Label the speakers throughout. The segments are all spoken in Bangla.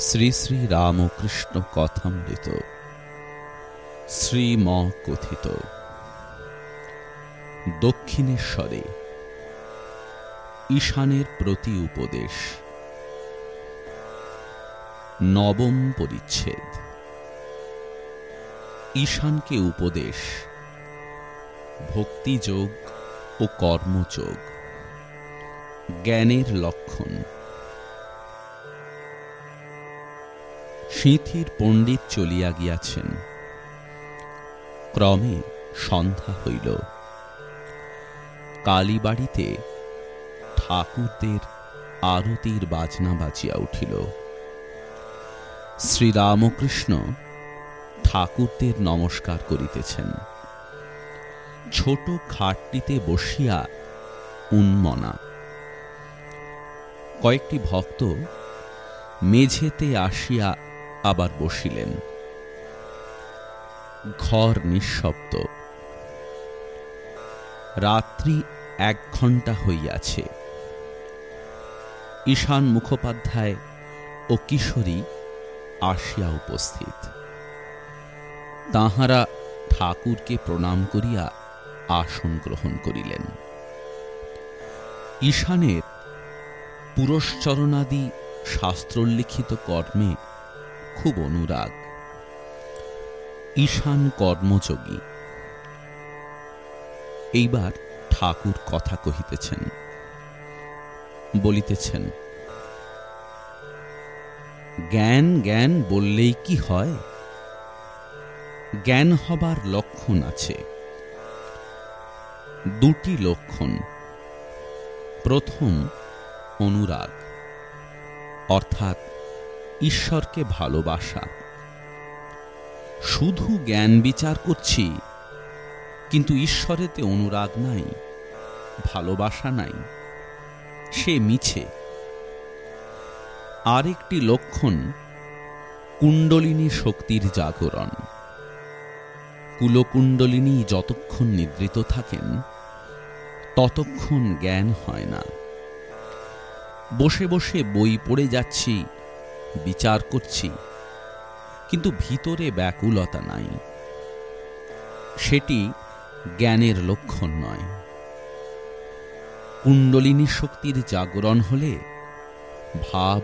Speaker 1: শ্রী শ্রী রামকৃষ্ণ কথামৃত। শ্রীম কথিত দক্ষিণেশ্বরে। ঈশানের প্রতি উপদেশ। নবম পরিচ্ছেদ। ঈশানকে উপদেশ। ভক্তিযোগ ও কর্মযোগ জ্ঞানের লক্ষণ। সিঁথির পণ্ডিত চলিয়া গিয়াছেন। ক্রমে সন্ধ্যা হইল। কালীবাড়িতে ঠাকুরদের আরতির বাজনা বাজিয়া উঠিল। শ্রীরামকৃষ্ণ ঠাকুরদের নমস্কার করিতেছেন। ছোট খাটটিতে বসিয়া উন্মনা। কয়েকটি ভক্ত মেঝেতে আসিয়া আবার বসিলেন। ঘর নিঃশব্দ। রাত্রি এক ঘণ্টা হইয়াছে। ঈশান মুখোপাধ্যায় ও কিশোরী আসিয়া উপস্থিত। তাহারা ঠাকুরকে প্রণাম করিয়া আসন গ্রহণ করিলেন। ঈশানের পুরস্চরণাদি শাস্ত্রোল্লিখিত কর্মে খুব অনুরাগ। ঈশান কর্মযোগী। এইবার ঠাকুর কথা কহিতেছেন। বলিতেছেন, জ্ঞান জ্ঞান বললেই কি হয়? জ্ঞান হবার লক্ষণ আছে। দুটি লক্ষণ। প্রথম, অনুরাগ। অর্থাৎ ঈশ্বরকে ভালোবাসা। শুধু জ্ঞান বিচার করছি, কিন্তু ঈশ্বরেতে অনুরাগ নাই, ভালোবাসা নাই, সে মিছে। আরেকটি লক্ষণ, কুণ্ডলিনী শক্তির জাগরণ। কুলকুণ্ডলিনী যতক্ষণ নিদ্রিত থাকেন, ততক্ষণ জ্ঞান হয় না। বসে বসে বই পড়ে যাচ্ছি বিচার করছি, কিন্তু ভিতরে ব্যাকুলতা নাই। সেটি জ্ঞানের লক্ষণ নয়। কুণ্ডলিনী শক্তির জাগরণ হলে ভাব,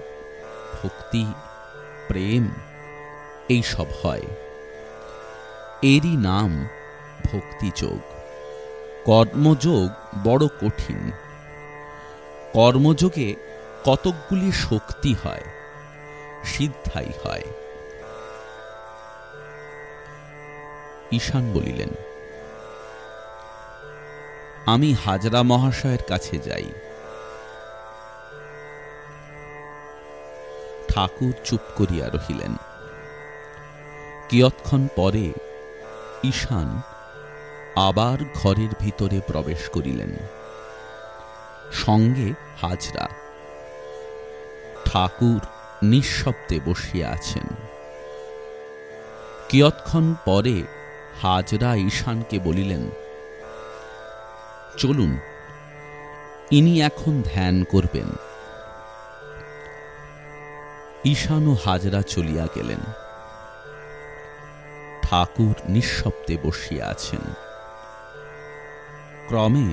Speaker 1: ভক্তি, প্রেম, এই সব হয়। এরই নাম ভক্তিযোগ। কর্মযোগ বড় কঠিন। কর্মযোগে কতকগুলি শক্তি হয়। সিদ্ধাই হয়। ঈশান বলিলেন, আমি হাজরা মহাশয়ের কাছে যাই। ঠাকুর চুপ করিয়া রহিলেন। কিয়ৎক্ষণ পরে ঈশান আবার ঘরের ভিতরে প্রবেশ করিলেন। সঙ্গে হাজরা। ঠাকুর নিঃশব্দে বসিয়া আছেন। কিয়ৎক্ষণ পরে হাজরা ঈশানকে বলিলেন, চলুন, ইনি এখন ধ্যান করবেন। ঈশান ও হাজরা চলিয়া গেলেন। ঠাকুর নিঃশব্দে বসিয়া আছেন। ক্রমে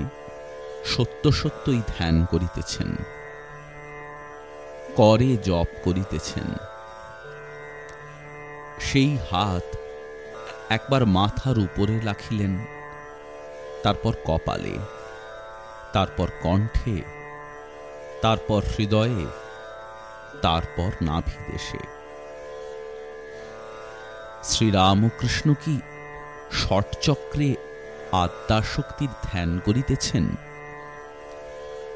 Speaker 1: সত্য সত্যই ধ্যান করিতেছেন। করে জপ করিতেছেন। সেই হাত একবার মাথার উপরে রাখিলেন, তারপর কপালে, তারপর কণ্ঠে, তারপর হৃদয়ে, তারপর নাভি দেশে শ্রীরামকৃষ্ণ কি ষটচক্রে আদ্যাশক্তির ধ্যান করিতেছেন?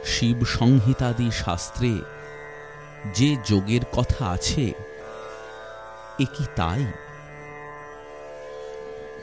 Speaker 1: শিব সংহিতাদি শাস্ত্রে যে যোগের কথা আছে এ কি তাই?